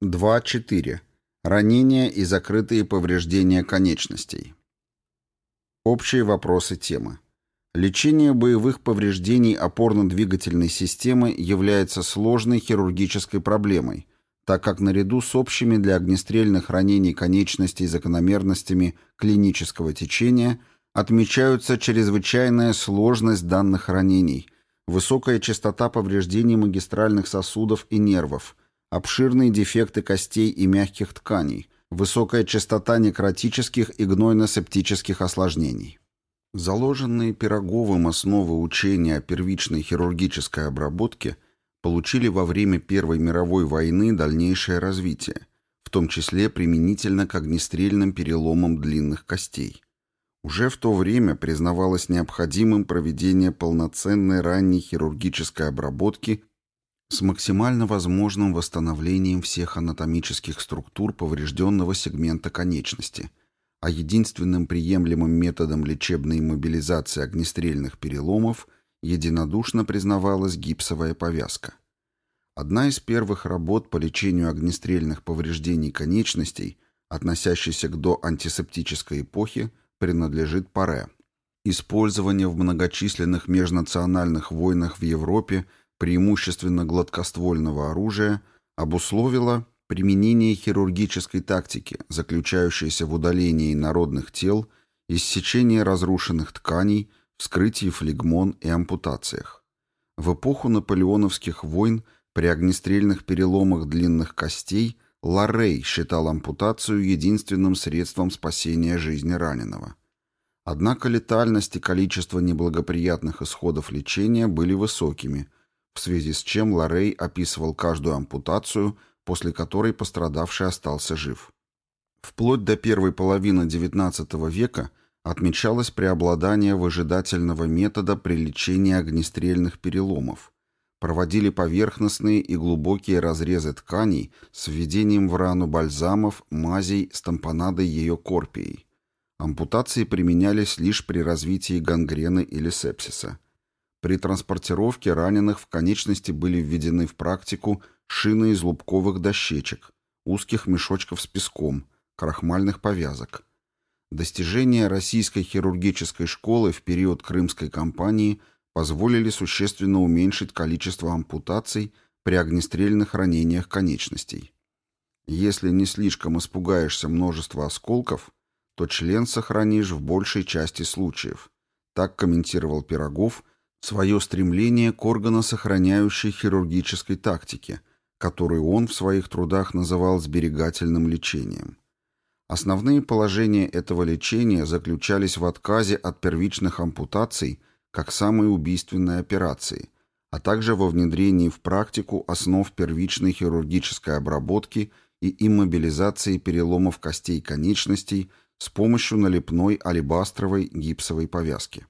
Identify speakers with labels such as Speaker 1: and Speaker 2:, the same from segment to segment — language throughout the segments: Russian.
Speaker 1: 2.4. Ранения и закрытые повреждения конечностей. Общие вопросы темы. Лечение боевых повреждений опорно-двигательной системы является сложной хирургической проблемой, так как наряду с общими для огнестрельных ранений конечностей закономерностями клинического течения отмечаются чрезвычайная сложность данных ранений, высокая частота повреждений магистральных сосудов и нервов, обширные дефекты костей и мягких тканей, высокая частота некротических и гнойно-септических осложнений. Заложенные Пироговым основы учения о первичной хирургической обработке получили во время Первой мировой войны дальнейшее развитие, в том числе применительно к огнестрельным переломам длинных костей. Уже в то время признавалось необходимым проведение полноценной ранней хирургической обработки с максимально возможным восстановлением всех анатомических структур поврежденного сегмента конечности – а единственным приемлемым методом лечебной иммобилизации огнестрельных переломов единодушно признавалась гипсовая повязка. Одна из первых работ по лечению огнестрельных повреждений конечностей, относящейся к доантисептической эпохе, принадлежит Паре. Использование в многочисленных межнациональных войнах в Европе преимущественно гладкоствольного оружия обусловило Применение хирургической тактики, заключающейся в удалении народных тел, иссечении разрушенных тканей, вскрытии флегмон и ампутациях. В эпоху наполеоновских войн при огнестрельных переломах длинных костей Ларрей считал ампутацию единственным средством спасения жизни раненого. Однако летальность и количество неблагоприятных исходов лечения были высокими, в связи с чем Ларрей описывал каждую ампутацию после которой пострадавший остался жив. Вплоть до первой половины XIX века отмечалось преобладание выжидательного метода при лечении огнестрельных переломов. Проводили поверхностные и глубокие разрезы тканей с введением в рану бальзамов, мазей с тампонадой ее корпией. Ампутации применялись лишь при развитии гангрены или сепсиса. При транспортировке раненых в конечности были введены в практику шины из лубковых дощечек, узких мешочков с песком, крахмальных повязок. Достижения российской хирургической школы в период Крымской кампании позволили существенно уменьшить количество ампутаций при огнестрельных ранениях конечностей. Если не слишком испугаешься множества осколков, то член сохранишь в большей части случаев. Так комментировал Пирогов свое стремление к органосохраняющей хирургической тактике, которую он в своих трудах называл сберегательным лечением. Основные положения этого лечения заключались в отказе от первичных ампутаций как самой убийственной операции, а также во внедрении в практику основ первичной хирургической обработки и иммобилизации переломов костей конечностей с помощью налепной алебастровой гипсовой повязки.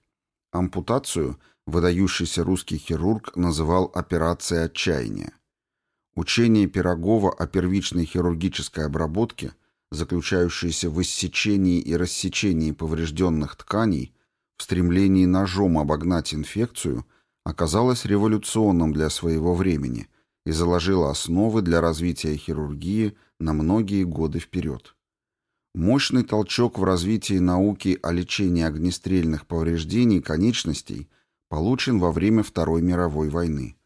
Speaker 1: Ампутацию выдающийся русский хирург называл операцией отчаяния. Учение Пирогова о первичной хирургической обработке, заключающееся в иссечении и рассечении поврежденных тканей, в стремлении ножом обогнать инфекцию, оказалось революционным для своего времени и заложило основы для развития хирургии на многие годы вперед. Мощный толчок в развитии науки о лечении огнестрельных повреждений конечностей получен во время Второй мировой войны.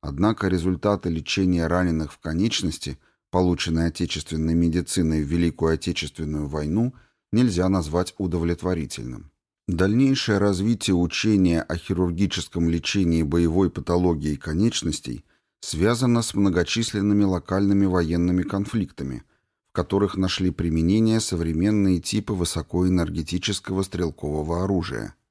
Speaker 1: Однако результаты лечения раненых в конечности, полученные отечественной медициной в Великую Отечественную войну, нельзя назвать удовлетворительным. Дальнейшее развитие учения о хирургическом лечении боевой патологии конечностей связано с многочисленными локальными военными конфликтами, в которых нашли применение современные типы высокоэнергетического стрелкового оружия –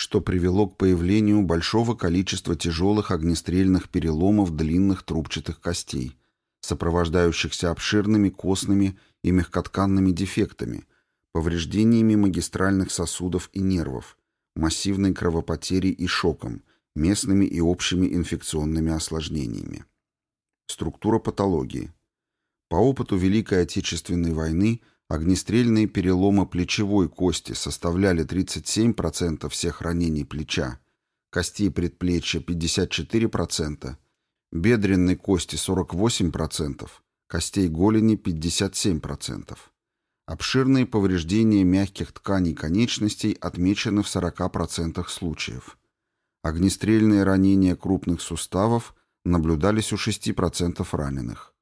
Speaker 1: что привело к появлению большого количества тяжелых огнестрельных переломов длинных трубчатых костей, сопровождающихся обширными костными и мягкотканными дефектами, повреждениями магистральных сосудов и нервов, массивной кровопотерей и шоком, местными и общими инфекционными осложнениями. Структура патологии. По опыту Великой Отечественной войны Огнестрельные переломы плечевой кости составляли 37% всех ранений плеча, костей предплечья 54%, бедренной кости 48%, костей голени 57%. Обширные повреждения мягких тканей конечностей отмечены в 40% случаев. Огнестрельные ранения крупных суставов наблюдались у 6% раненых.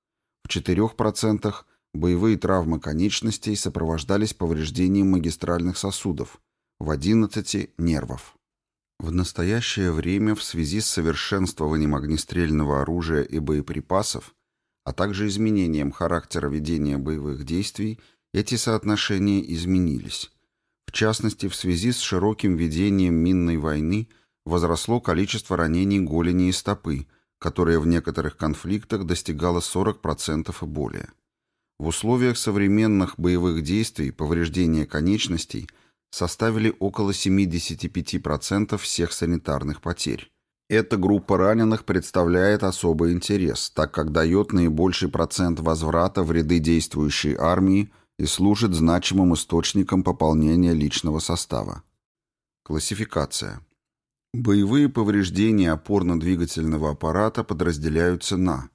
Speaker 1: В 4% боевые травмы конечностей сопровождались повреждением магистральных сосудов, в 11% – нервов. В настоящее время в связи с совершенствованием огнестрельного оружия и боеприпасов, а также изменением характера ведения боевых действий – эти соотношения изменились. В частности, в связи с широким ведением минной войны возросло количество ранений голени и стопы, которое в некоторых конфликтах достигало 40% и более. В условиях современных боевых действий повреждения конечностей составили около 75% всех санитарных потерь. Эта группа раненых представляет особый интерес, так как дает наибольший процент возврата в ряды действующей армии и служит значимым источником пополнения личного состава. Классификация. Боевые повреждения опорно-двигательного аппарата подразделяются на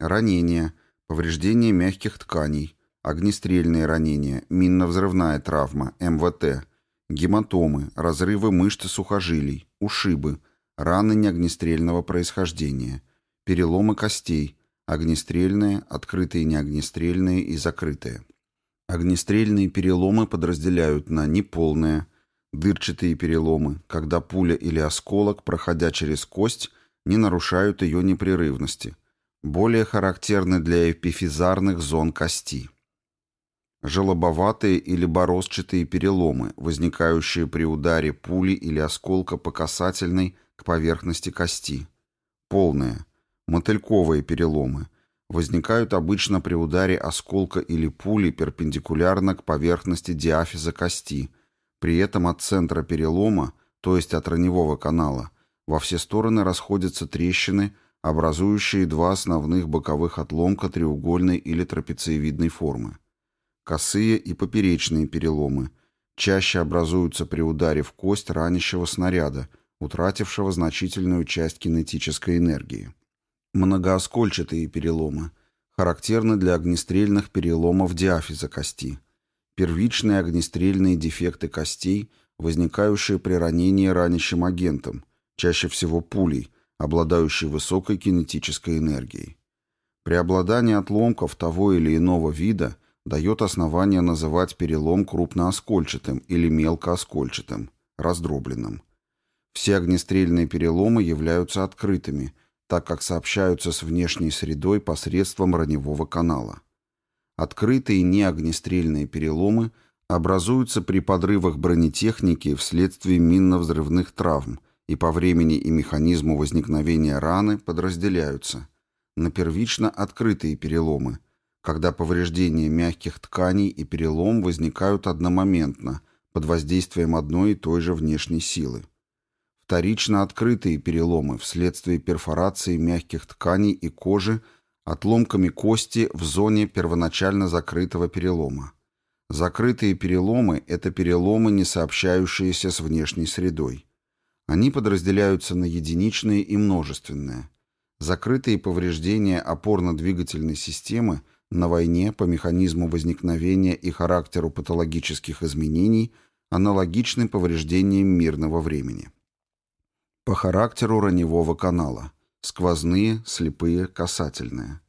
Speaker 1: ранения, повреждения мягких тканей, огнестрельные ранения, минно-взрывная травма, МВТ, гематомы, разрывы мышц сухожилий, ушибы, раны неогнестрельного происхождения, переломы костей, огнестрельные, открытые неогнестрельные и закрытые. Огнестрельные переломы подразделяют на неполные, дырчатые переломы, когда пуля или осколок, проходя через кость, не нарушают ее непрерывности, более характерны для эпифизарных зон кости. Желобоватые или борозчатые переломы, возникающие при ударе пули или осколка по касательной к поверхности кости. Полные. Мотыльковые переломы, возникают обычно при ударе осколка или пули перпендикулярно к поверхности диафиза кости, при этом от центра перелома, то есть от раневого канала, во все стороны расходятся трещины, образующие два основных боковых отломка треугольной или трапециевидной формы. Косые и поперечные переломы чаще образуются при ударе в кость ранящего снаряда, утратившего значительную часть кинетической энергии. Многооскольчатые переломы. Характерны для огнестрельных переломов диафиза кости. Первичные огнестрельные дефекты костей, возникающие при ранении ранящим агентом, чаще всего пулей, обладающей высокой кинетической энергией. Преобладание отломков того или иного вида дает основание называть перелом крупнооскольчатым или мелкооскольчатым, раздробленным. Все огнестрельные переломы являются открытыми – так как сообщаются с внешней средой посредством раневого канала. Открытые неогнестрельные переломы образуются при подрывах бронетехники вследствие минно-взрывных травм и по времени и механизму возникновения раны подразделяются на первично открытые переломы, когда повреждения мягких тканей и перелом возникают одномоментно под воздействием одной и той же внешней силы вторично открытые переломы вследствие перфорации мягких тканей и кожи отломками кости в зоне первоначально закрытого перелома. Закрытые переломы – это переломы, не сообщающиеся с внешней средой. Они подразделяются на единичные и множественные. Закрытые повреждения опорно-двигательной системы на войне по механизму возникновения и характеру патологических изменений аналогичны повреждениям мирного времени. По характеру раневого канала. Сквозные, слепые, касательные.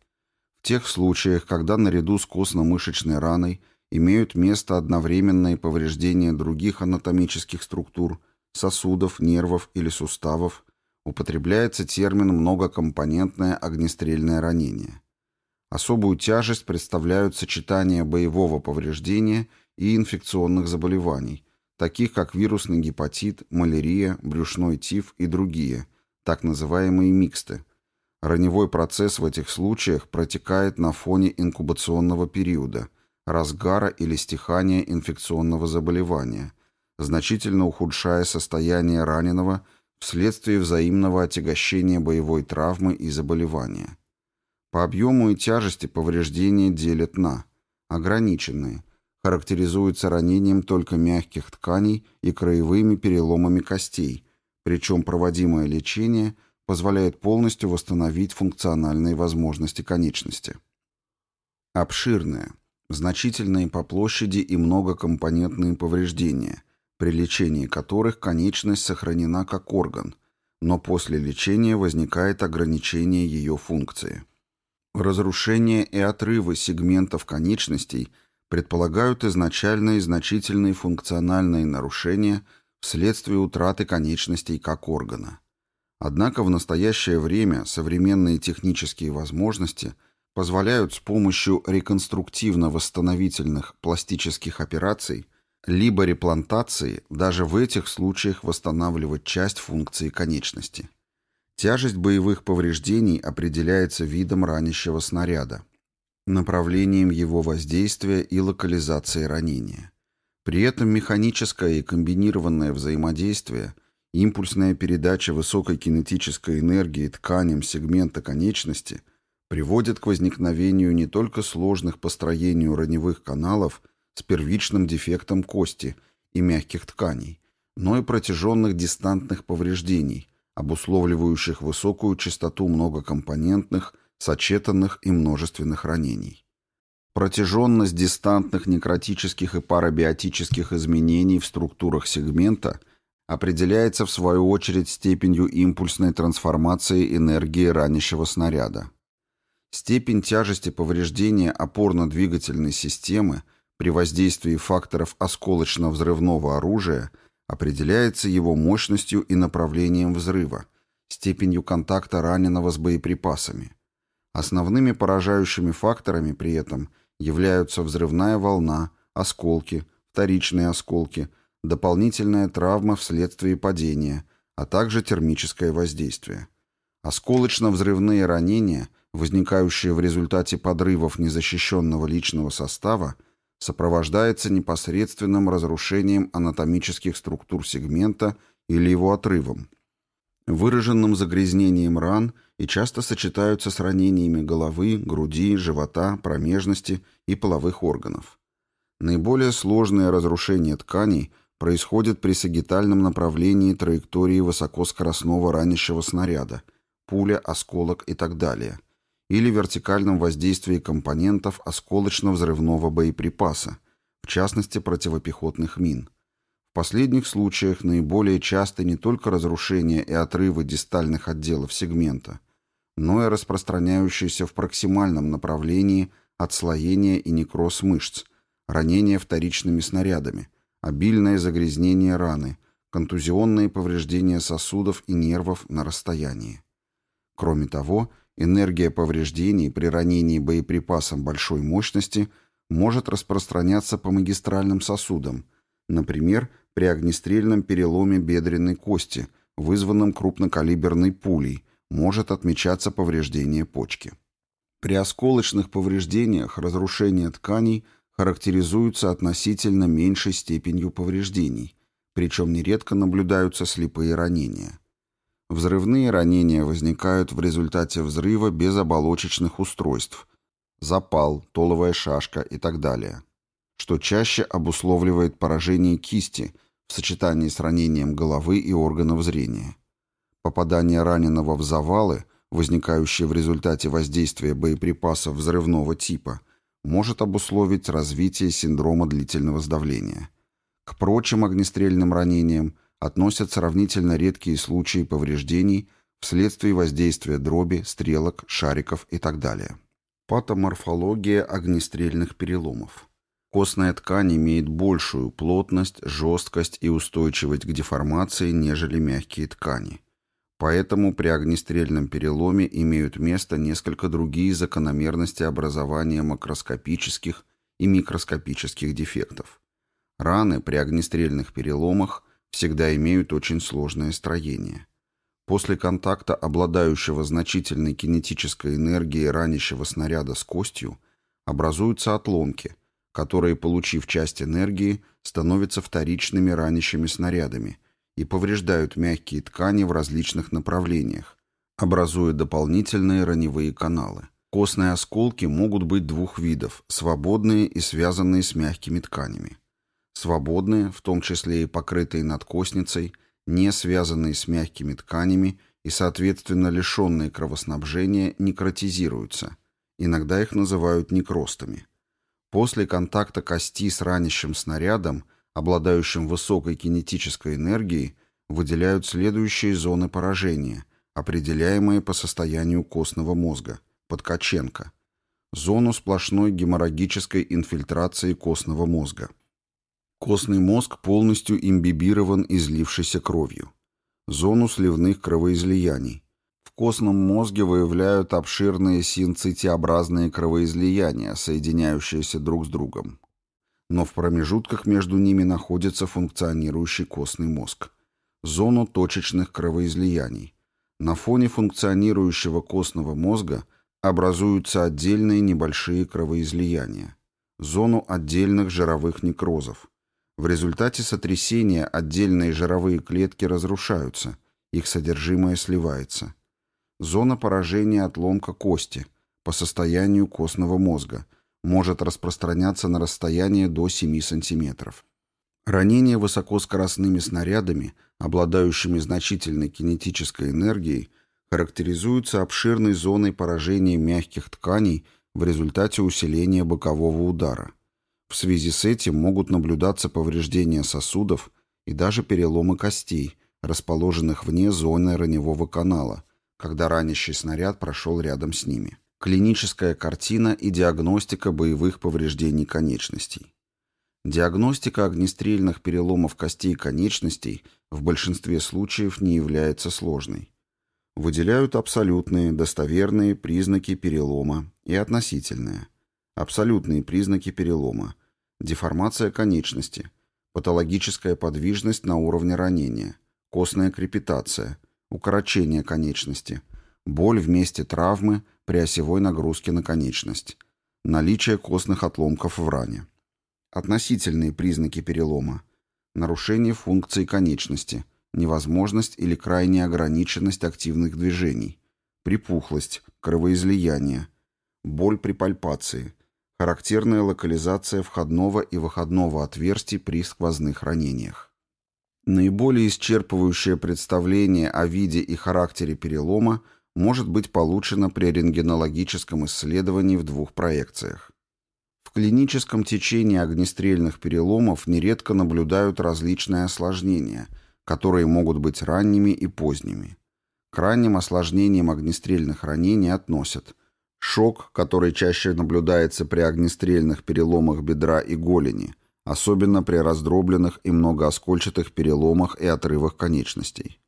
Speaker 1: В тех случаях, когда наряду с костно-мышечной раной имеют место одновременные повреждения других анатомических структур, сосудов, нервов или суставов, употребляется термин многокомпонентное огнестрельное ранение. Особую тяжесть представляют сочетания боевого повреждения и инфекционных заболеваний, таких как вирусный гепатит, малярия, брюшной тиф и другие, так называемые миксты. Раневой процесс в этих случаях протекает на фоне инкубационного периода, разгара или стихания инфекционного заболевания, значительно ухудшая состояние раненого вследствие взаимного отягощения боевой травмы и заболевания. По объему и тяжести повреждения делят на ограниченные, характеризуется ранением только мягких тканей и краевыми переломами костей, причем проводимое лечение позволяет полностью восстановить функциональные возможности конечности. Обширные, значительные по площади и многокомпонентные повреждения, при лечении которых конечность сохранена как орган, но после лечения возникает ограничение ее функции. Разрушение и отрывы сегментов конечностей предполагают изначальные значительные функциональные нарушения вследствие утраты конечностей как органа. Однако в настоящее время современные технические возможности позволяют с помощью реконструктивно-восстановительных пластических операций либо реплантации даже в этих случаях восстанавливать часть функции конечности. Тяжесть боевых повреждений определяется видом ранящего снаряда, направлением его воздействия и локализацией ранения. При этом механическое и комбинированное взаимодействие, импульсная передача высокой кинетической энергии тканям сегмента конечности приводит к возникновению не только сложных по строению раневых каналов с первичным дефектом кости и мягких тканей, но и протяженных дистантных повреждений – обусловливающих высокую частоту многокомпонентных, сочетанных и множественных ранений. Протяженность дистантных некротических и парабиотических изменений в структурах сегмента определяется в свою очередь степенью импульсной трансформации энергии ранящего снаряда. Степень тяжести повреждения опорно-двигательной системы при воздействии факторов осколочно-взрывного оружия – определяется его мощностью и направлением взрыва, степенью контакта раненого с боеприпасами. Основными поражающими факторами при этом являются взрывная волна, осколки, вторичные осколки, дополнительная травма вследствие падения, а также термическое воздействие. Осколочно-взрывные ранения, возникающие в результате подрывов незащищенного личного состава, сопровождается непосредственным разрушением анатомических структур сегмента или его отрывом, выраженным загрязнением ран и часто сочетаются с ранениями головы, груди, живота, промежности и половых органов. Наиболее сложное разрушение тканей происходит при сагитальном направлении траектории высокоскоростного ранящего снаряда, пуля, осколок и так далее – или вертикальном воздействии компонентов осколочно-взрывного боеприпаса, в частности противопехотных мин. В последних случаях наиболее часто не только разрушение и отрывы дистальных отделов сегмента, но и распространяющиеся в проксимальном направлении отслоение и некроз мышц, ранение вторичными снарядами, обильное загрязнение раны, контузионные повреждения сосудов и нервов на расстоянии. Кроме того, Энергия повреждений при ранении боеприпасом большой мощности может распространяться по магистральным сосудам, например, при огнестрельном переломе бедренной кости, вызванном крупнокалиберной пулей, может отмечаться повреждение почки. При осколочных повреждениях разрушение тканей характеризуется относительно меньшей степенью повреждений, причем нередко наблюдаются слепые ранения. Взрывные ранения возникают в результате взрыва без оболочечных устройств, запал, толовая шашка и так далее, что чаще обусловливает поражение кисти в сочетании с ранением головы и органов зрения. Попадание раненого в завалы, возникающие в результате воздействия боеприпасов взрывного типа, может обусловить развитие синдрома длительного сдавления. К прочим огнестрельным ранениям – относят сравнительно редкие случаи повреждений вследствие воздействия дроби, стрелок, шариков и так далее. Патоморфология огнестрельных переломов. Костная ткань имеет большую плотность, жесткость и устойчивость к деформации, нежели мягкие ткани. Поэтому при огнестрельном переломе имеют место несколько другие закономерности образования макроскопических и микроскопических дефектов. Раны при огнестрельных переломах всегда имеют очень сложное строение. После контакта обладающего значительной кинетической энергией ранящего снаряда с костью образуются отломки, которые, получив часть энергии, становятся вторичными ранящими снарядами и повреждают мягкие ткани в различных направлениях, образуя дополнительные раневые каналы. Костные осколки могут быть двух видов – свободные и связанные с мягкими тканями. Свободные, в том числе и покрытые надкосницей, не связанные с мягкими тканями и, соответственно, лишенные кровоснабжения, некротизируются. Иногда их называют некростами. После контакта кости с ранящим снарядом, обладающим высокой кинетической энергией, выделяют следующие зоны поражения, определяемые по состоянию костного мозга, Подкаченко, зону сплошной геморрагической инфильтрации костного мозга. Костный мозг полностью имбибирован излившейся кровью. Зону сливных кровоизлияний. В костном мозге выявляют обширные синцитиобразные кровоизлияния, соединяющиеся друг с другом. Но в промежутках между ними находится функционирующий костный мозг. Зону точечных кровоизлияний. На фоне функционирующего костного мозга образуются отдельные небольшие кровоизлияния. Зону отдельных жировых некрозов в результате сотрясения отдельные жировые клетки разрушаются, их содержимое сливается. Зона поражения отломка кости по состоянию костного мозга может распространяться на расстояние до 7 см. Ранение высокоскоростными снарядами, обладающими значительной кинетической энергией, характеризуются обширной зоной поражения мягких тканей в результате усиления бокового удара. В связи с этим могут наблюдаться повреждения сосудов и даже переломы костей, расположенных вне зоны раневого канала, когда ранящий снаряд прошел рядом с ними. Клиническая картина и диагностика боевых повреждений конечностей. Диагностика огнестрельных переломов костей конечностей в большинстве случаев не является сложной. Выделяют абсолютные, достоверные признаки перелома и относительные – Абсолютные признаки перелома. Деформация конечности. Патологическая подвижность на уровне ранения. Костная крепитация. Укорочение конечности. Боль в месте травмы при осевой нагрузке на конечность. Наличие костных отломков в ране. Относительные признаки перелома. Нарушение функции конечности. Невозможность или крайняя ограниченность активных движений. Припухлость. Кровоизлияние. Боль при пальпации Характерная локализация входного и выходного отверстий при сквозных ранениях. Наиболее исчерпывающее представление о виде и характере перелома может быть получено при рентгенологическом исследовании в двух проекциях. В клиническом течении огнестрельных переломов нередко наблюдают различные осложнения, которые могут быть ранними и поздними. К ранним осложнениям огнестрельных ранений относят – Шок, который чаще наблюдается при огнестрельных переломах бедра и голени, особенно при раздробленных и многооскольчатых переломах и отрывах конечностей.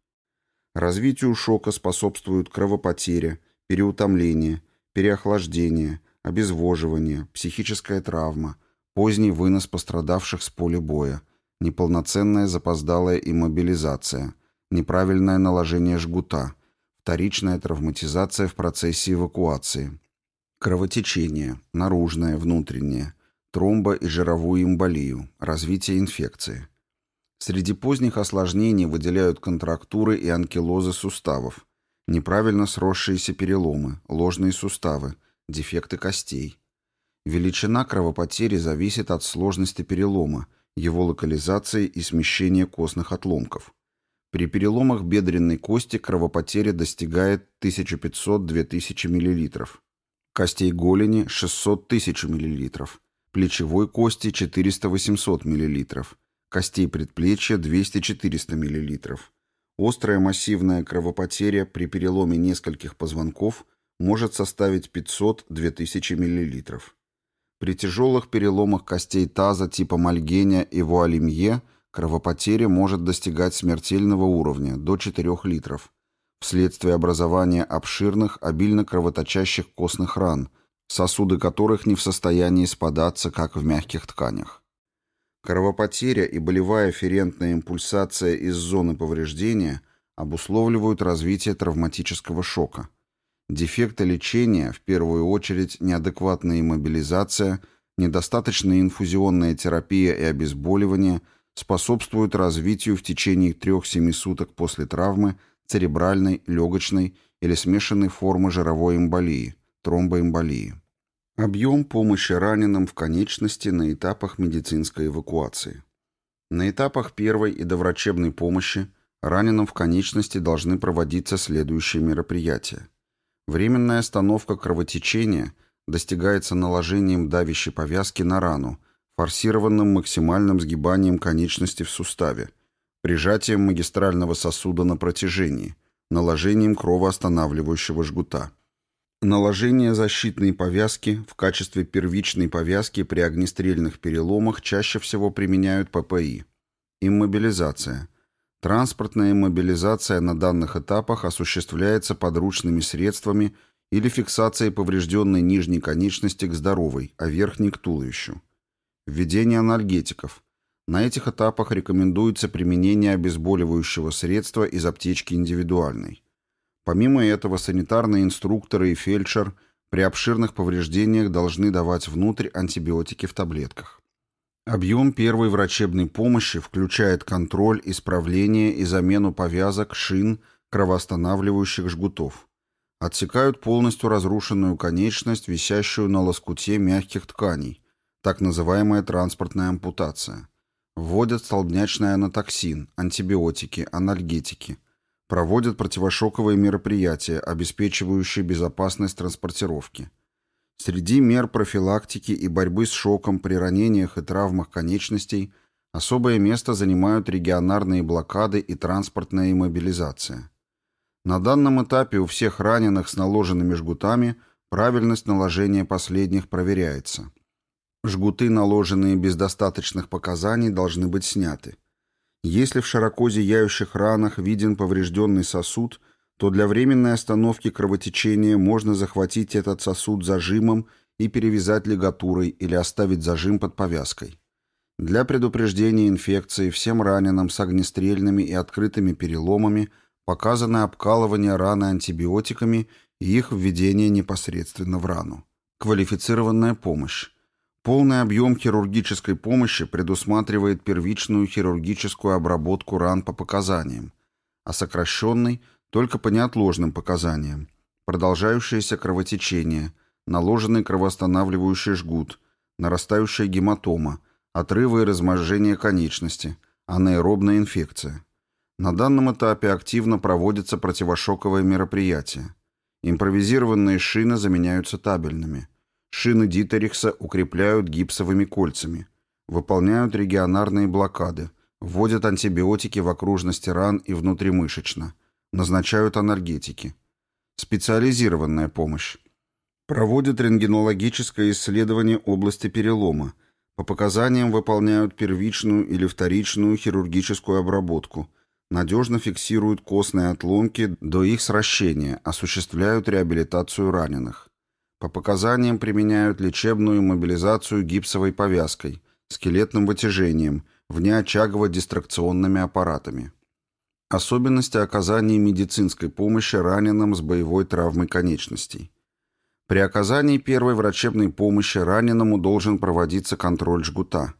Speaker 1: Развитию шока способствуют кровопотеря, переутомление, переохлаждение, обезвоживание, психическая травма, поздний вынос пострадавших с поля боя, неполноценная запоздалая иммобилизация, неправильное наложение жгута – вторичная травматизация в процессе эвакуации, кровотечение, наружное, внутреннее, тромбо- и жировую эмболию, развитие инфекции. Среди поздних осложнений выделяют контрактуры и анкилозы суставов, неправильно сросшиеся переломы, ложные суставы, дефекты костей. Величина кровопотери зависит от сложности перелома, его локализации и смещения костных отломков. При переломах бедренной кости кровопотеря достигает 1500-2000 мл. Костей голени 600 тысяч мл. Плечевой кости 400-800 мл. Костей предплечья 200-400 мл. Острая массивная кровопотеря при переломе нескольких позвонков может составить 500-2000 мл. При тяжелых переломах костей таза типа Мальгеня и Вуалимье – Кровопотеря может достигать смертельного уровня, до 4 литров, вследствие образования обширных, обильно кровоточащих костных ран, сосуды которых не в состоянии спадаться, как в мягких тканях. Кровопотеря и болевая ферентная импульсация из зоны повреждения обусловливают развитие травматического шока. Дефекты лечения, в первую очередь неадекватная иммобилизация, недостаточная инфузионная терапия и обезболивание – способствуют развитию в течение 3-7 суток после травмы церебральной, легочной или смешанной формы жировой эмболии, тромбоэмболии. Объем помощи раненым в конечности на этапах медицинской эвакуации. На этапах первой и доврачебной помощи раненым в конечности должны проводиться следующие мероприятия. Временная остановка кровотечения достигается наложением давящей повязки на рану, форсированным максимальным сгибанием конечности в суставе, прижатием магистрального сосуда на протяжении, наложением кровоостанавливающего жгута. Наложение защитной повязки в качестве первичной повязки при огнестрельных переломах чаще всего применяют ППИ. Иммобилизация. Транспортная иммобилизация на данных этапах осуществляется подручными средствами или фиксацией поврежденной нижней конечности к здоровой, а верхней к туловищу. Введение анальгетиков. На этих этапах рекомендуется применение обезболивающего средства из аптечки индивидуальной. Помимо этого, санитарные инструкторы и фельдшер при обширных повреждениях должны давать внутрь антибиотики в таблетках. Объем первой врачебной помощи включает контроль, исправление и замену повязок, шин, кровоостанавливающих жгутов. Отсекают полностью разрушенную конечность, висящую на лоскуте мягких тканей, так называемая транспортная ампутация. Вводят столбнячный анатоксин, антибиотики, анальгетики – Проводят противошоковые мероприятия, обеспечивающие безопасность транспортировки. Среди мер профилактики и борьбы с шоком при ранениях и травмах конечностей особое место занимают регионарные блокады и транспортная иммобилизация. На данном этапе у всех раненых с наложенными жгутами правильность наложения последних проверяется. Жгуты, наложенные без достаточных показаний, должны быть сняты. Если в широко зияющих ранах виден поврежденный сосуд, то для временной остановки кровотечения можно захватить этот сосуд зажимом и перевязать лигатурой или оставить зажим под повязкой. Для предупреждения инфекции всем раненым с огнестрельными и открытыми переломами показано обкалывание раны антибиотиками и их введение непосредственно в рану. Квалифицированная помощь. Полный объем хирургической помощи предусматривает первичную хирургическую обработку ран по показаниям, а сокращенный – только по неотложным показаниям, продолжающееся кровотечение, наложенный кровоостанавливающий жгут, нарастающая гематома, отрывы и разможжение конечности, анаэробная инфекция. На данном этапе активно проводятся противошоковые мероприятия. Импровизированные шины заменяются табельными – Шины Дитерихса укрепляют гипсовыми кольцами, выполняют регионарные блокады, вводят антибиотики в окружности ран и внутримышечно, назначают анальгетики. Специализированная помощь. Проводят рентгенологическое исследование области перелома. По показаниям выполняют первичную или вторичную хирургическую обработку. Надежно фиксируют костные отломки до их сращения, осуществляют реабилитацию раненых. По показаниям применяют лечебную мобилизацию гипсовой повязкой, скелетным вытяжением, внеочагово-дистракционными аппаратами. Особенности оказания медицинской помощи раненым с боевой травмой конечностей. При оказании первой врачебной помощи раненому должен проводиться контроль жгута.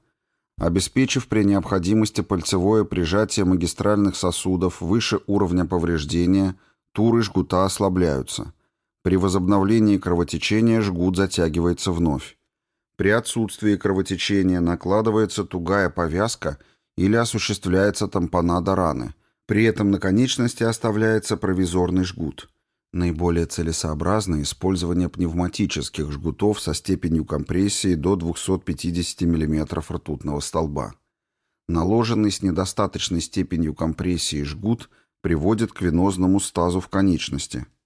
Speaker 1: Обеспечив при необходимости пальцевое прижатие магистральных сосудов выше уровня повреждения, туры жгута ослабляются – при возобновлении кровотечения жгут затягивается вновь. При отсутствии кровотечения накладывается тугая повязка или осуществляется тампонада раны. При этом на конечности оставляется провизорный жгут. Наиболее целесообразно использование пневматических жгутов со степенью компрессии до 250 мм ртутного столба. Наложенный с недостаточной степенью компрессии жгут приводит к венозному стазу в конечности –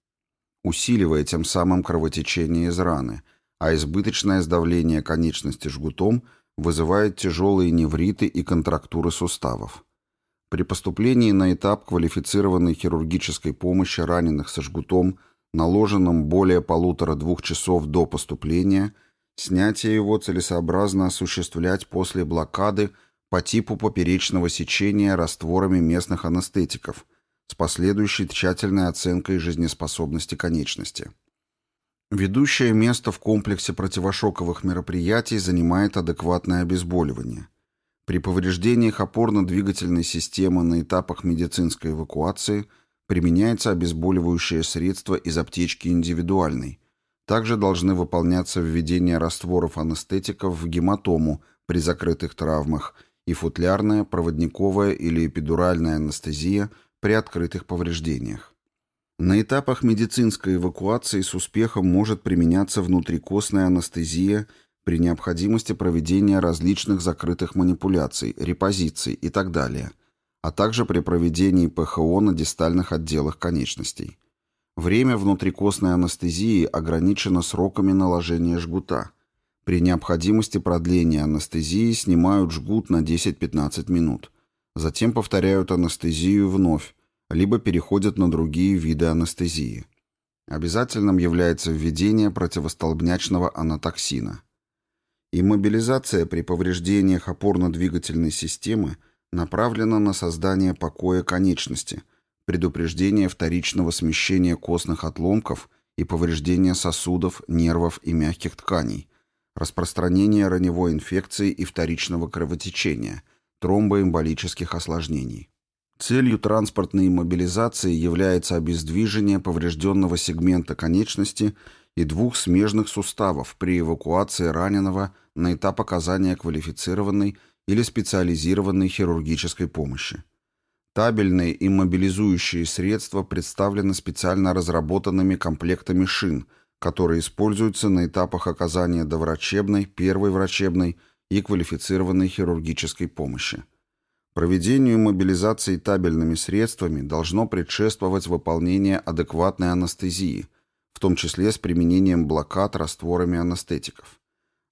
Speaker 1: усиливая тем самым кровотечение из раны, а избыточное сдавление конечности жгутом вызывает тяжелые невриты и контрактуры суставов. При поступлении на этап квалифицированной хирургической помощи раненых со жгутом, наложенным более полутора-двух часов до поступления, снятие его целесообразно осуществлять после блокады по типу поперечного сечения растворами местных анестетиков – с последующей тщательной оценкой жизнеспособности конечности. Ведущее место в комплексе противошоковых мероприятий занимает адекватное обезболивание. При повреждениях опорно-двигательной системы на этапах медицинской эвакуации применяется обезболивающее средство из аптечки индивидуальной. Также должны выполняться введение растворов анестетиков в гематому при закрытых травмах и футлярная, проводниковая или эпидуральная анестезия – при открытых повреждениях. На этапах медицинской эвакуации с успехом может применяться внутрикостная анестезия при необходимости проведения различных закрытых манипуляций, репозиций и так далее, а также при проведении ПХО на дистальных отделах конечностей. Время внутрикостной анестезии ограничено сроками наложения жгута. При необходимости продления анестезии снимают жгут на 10-15 минут. Затем повторяют анестезию вновь, либо переходят на другие виды анестезии. Обязательным является введение противостолбнячного анатоксина. Иммобилизация при повреждениях опорно-двигательной системы направлена на создание покоя конечности – предупреждение вторичного смещения костных отломков и повреждения сосудов, нервов и мягких тканей, распространение раневой инфекции и вторичного кровотечения, тромбоэмболических осложнений. Целью транспортной иммобилизации является обездвижение поврежденного сегмента конечности и двух смежных суставов при эвакуации раненого на этап оказания квалифицированной или специализированной хирургической помощи. Табельные и мобилизующие средства представлены специально разработанными комплектами шин, которые используются на этапах оказания доврачебной, первой врачебной и квалифицированной хирургической помощи. Проведению мобилизации табельными средствами должно предшествовать выполнение адекватной анестезии, в том числе с применением блокад растворами анестетиков.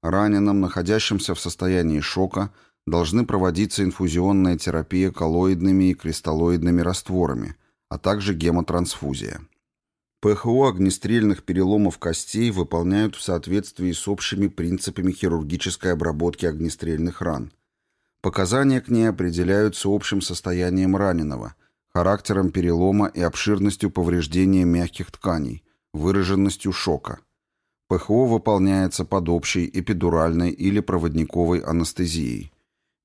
Speaker 1: Раненым, находящимся в состоянии шока, должны проводиться инфузионная терапия коллоидными и кристаллоидными растворами, а также гемотрансфузия. ПХО огнестрельных переломов костей выполняют в соответствии с общими принципами хирургической обработки огнестрельных ран. Показания к ней определяются общим состоянием раненого, характером перелома и обширностью повреждения мягких тканей, выраженностью шока. ПХО выполняется под общей эпидуральной или проводниковой анестезией.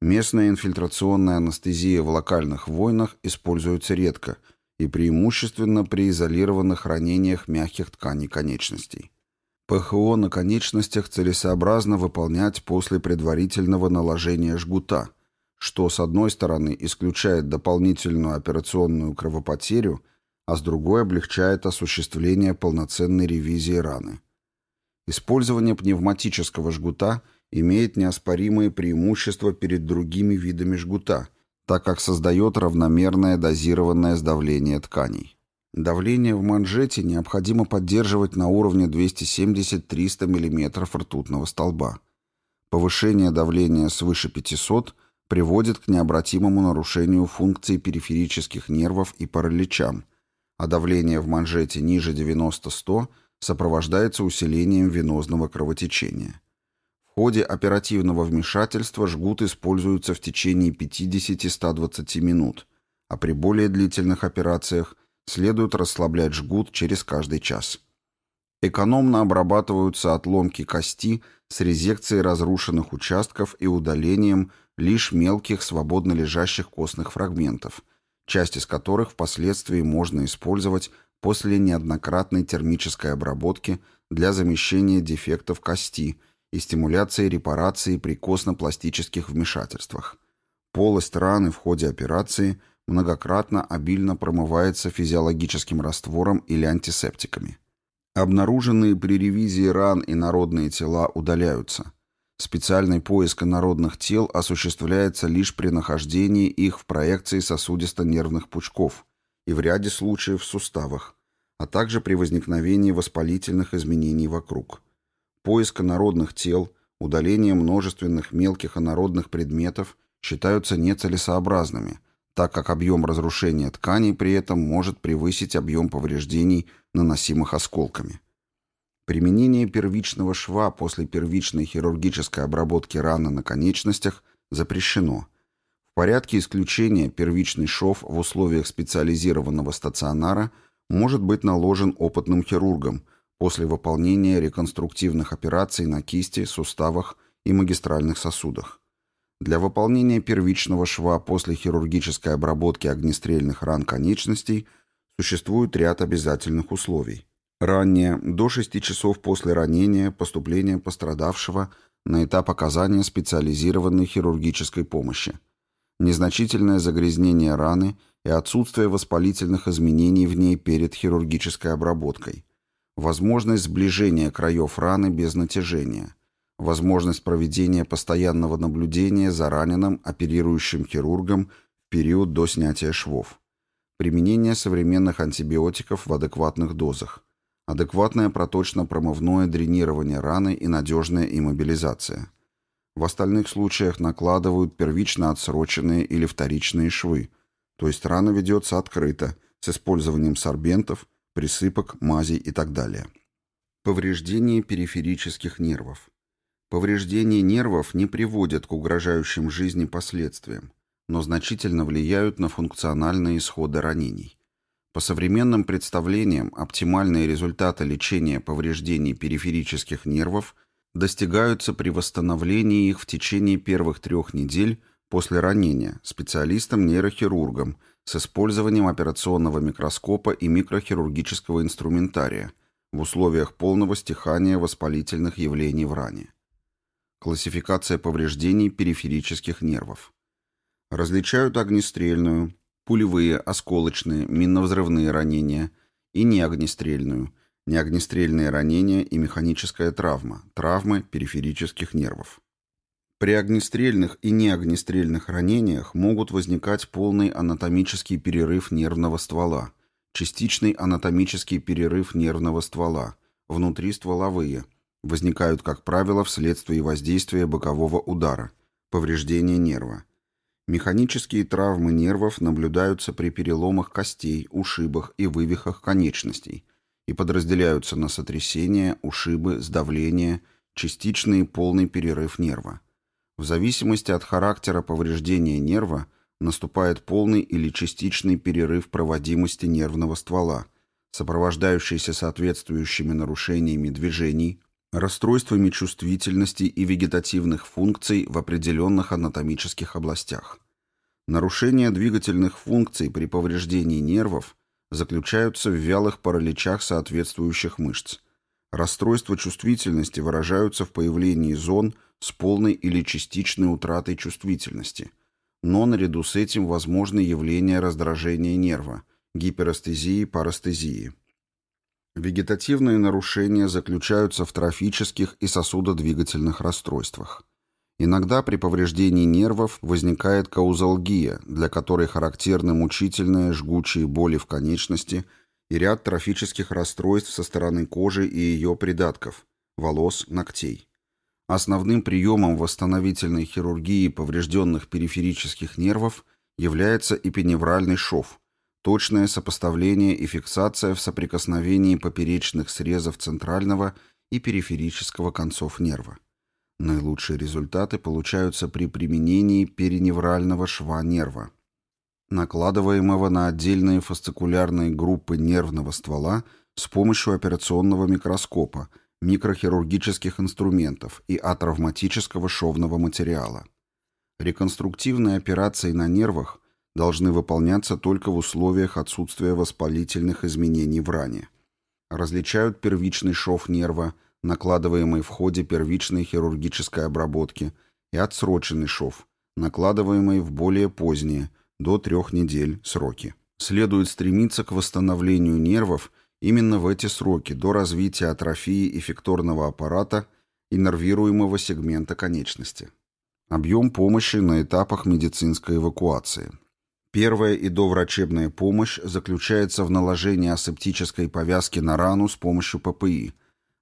Speaker 1: Местная инфильтрационная анестезия в локальных войнах используется редко и преимущественно при изолированных ранениях мягких тканей конечностей. ПХО на конечностях целесообразно выполнять после предварительного наложения жгута, что, с одной стороны, исключает дополнительную операционную кровопотерю, а с другой облегчает осуществление полноценной ревизии раны. Использование пневматического жгута – имеет неоспоримые преимущества перед другими видами жгута, так как создает равномерное дозированное сдавление тканей. Давление в манжете необходимо поддерживать на уровне 270-300 мм ртутного столба. Повышение давления свыше 500 приводит к необратимому нарушению функции периферических нервов и параличам, а давление в манжете ниже 90-100 сопровождается усилением венозного кровотечения. Ходе оперативного вмешательства жгут используется в течение 50-120 минут, а при более длительных операциях следует расслаблять жгут через каждый час. Экономно обрабатываются отломки кости с резекцией разрушенных участков и удалением лишь мелких свободно лежащих костных фрагментов, часть из которых впоследствии можно использовать после неоднократной термической обработки для замещения дефектов кости – и стимуляции репарации при костно-пластических вмешательствах. Полость раны в ходе операции многократно обильно промывается физиологическим раствором или антисептиками. Обнаруженные при ревизии ран и народные тела удаляются. Специальный поиск инородных тел осуществляется лишь при нахождении их в проекции сосудисто-нервных пучков и в ряде случаев в суставах, а также при возникновении воспалительных изменений вокруг поиска народных тел, удаление множественных мелких инородных предметов считаются нецелесообразными, так как объем разрушения тканей при этом может превысить объем повреждений, наносимых осколками. Применение первичного шва после первичной хирургической обработки раны на конечностях запрещено. В порядке исключения первичный шов в условиях специализированного стационара может быть наложен опытным хирургом – после выполнения реконструктивных операций на кисти, суставах и магистральных сосудах. Для выполнения первичного шва после хирургической обработки огнестрельных ран конечностей существует ряд обязательных условий. Ранее, до 6 часов после ранения, поступления пострадавшего на этап оказания специализированной хирургической помощи. Незначительное загрязнение раны и отсутствие воспалительных изменений в ней перед хирургической обработкой, возможность сближения краев раны без натяжения, возможность проведения постоянного наблюдения за раненым оперирующим хирургом в период до снятия швов, применение современных антибиотиков в адекватных дозах, адекватное проточно-промывное дренирование раны и надежная иммобилизация. В остальных случаях накладывают первично отсроченные или вторичные швы, то есть рана ведется открыто, с использованием сорбентов, присыпок, мазей и так далее. Повреждение периферических нервов. Повреждения нервов не приводят к угрожающим жизни последствиям, но значительно влияют на функциональные исходы ранений. По современным представлениям, оптимальные результаты лечения повреждений периферических нервов достигаются при восстановлении их в течение первых трех недель после ранения специалистом-нейрохирургом с использованием операционного микроскопа и микрохирургического инструментария в условиях полного стихания воспалительных явлений в ране. Классификация повреждений периферических нервов. Различают огнестрельную, пулевые, осколочные, минно-взрывные ранения и неогнестрельную, неогнестрельные ранения и механическая травма, травмы периферических нервов. При огнестрельных и неогнестрельных ранениях могут возникать полный анатомический перерыв нервного ствола, частичный анатомический перерыв нервного ствола, внутристволовые, возникают, как правило, вследствие воздействия бокового удара, повреждения нерва, Механические травмы нервов наблюдаются при переломах костей, ушибах и вывихах конечностей и подразделяются на сотрясение, ушибы, сдавление, частичный и полный перерыв нерва. В зависимости от характера повреждения нерва наступает полный или частичный перерыв проводимости нервного ствола, сопровождающийся соответствующими нарушениями движений, расстройствами чувствительности и вегетативных функций в определенных анатомических областях. Нарушения двигательных функций при повреждении нервов заключаются в вялых параличах соответствующих мышц. Расстройства чувствительности выражаются в появлении зон с полной или частичной утратой чувствительности, но наряду с этим возможны явления раздражения нерва, гиперестезии, парестезии. Вегетативные нарушения заключаются в трофических и сосудодвигательных расстройствах. Иногда при повреждении нервов возникает каузалгия, для которой характерны мучительные жгучие боли в конечности и ряд трофических расстройств со стороны кожи и ее придатков – волос, ногтей. Основным приемом восстановительной хирургии поврежденных периферических нервов является эпиневральный шов – точное сопоставление и фиксация в соприкосновении поперечных срезов центрального и периферического концов нерва. Наилучшие результаты получаются при применении периневрального шва нерва, накладываемого на отдельные фасцикулярные группы нервного ствола с помощью операционного микроскопа, микрохирургических инструментов и атравматического шовного материала. Реконструктивные операции на нервах – должны выполняться только в условиях отсутствия воспалительных изменений в ране. Различают первичный шов нерва, накладываемый в ходе первичной хирургической обработки, и отсроченный шов, накладываемый в более поздние, до трех недель, сроки. Следует стремиться к восстановлению нервов именно в эти сроки, до развития атрофии эффекторного аппарата и нервируемого сегмента конечности. Объем помощи на этапах медицинской эвакуации – Первая и доврачебная помощь заключается в наложении асептической повязки на рану с помощью ППИ,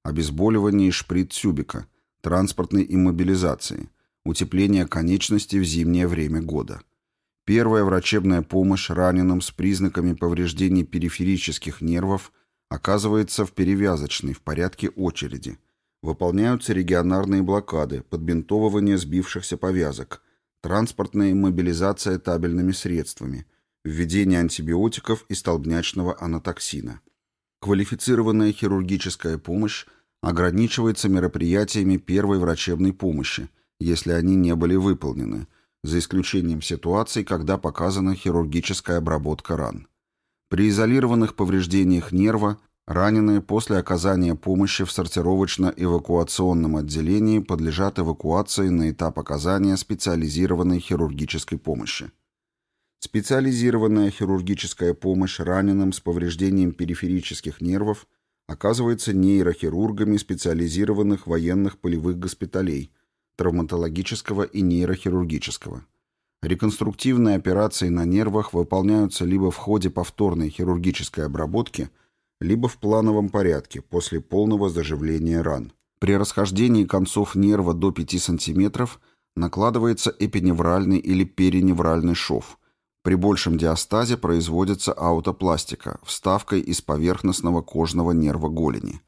Speaker 1: обезболивании шприц-тюбика, транспортной иммобилизации, утепления конечностей в зимнее время года. Первая врачебная помощь раненым с признаками повреждений периферических нервов оказывается в перевязочной в порядке очереди. Выполняются регионарные блокады, подбинтовывание сбившихся повязок, транспортная мобилизация табельными средствами, введение антибиотиков и столбнячного анатоксина. Квалифицированная хирургическая помощь ограничивается мероприятиями первой врачебной помощи, если они не были выполнены, за исключением ситуаций, когда показана хирургическая обработка ран. При изолированных повреждениях нерва Раненые после оказания помощи в сортировочно-эвакуационном отделении подлежат эвакуации на этап оказания специализированной хирургической помощи. Специализированная хирургическая помощь раненым с повреждением периферических нервов оказывается нейрохирургами специализированных военных полевых госпиталей, травматологического и нейрохирургического. Реконструктивные операции на нервах выполняются либо в ходе повторной хирургической обработки, либо в плановом порядке после полного заживления ран. При расхождении концов нерва до 5 см накладывается эпиневральный или периневральный шов. При большем диастазе производится аутопластика, вставкой из поверхностного кожного нерва голени.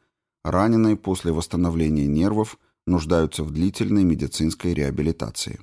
Speaker 1: Раненые после восстановления нервов нуждаются в длительной медицинской реабилитации.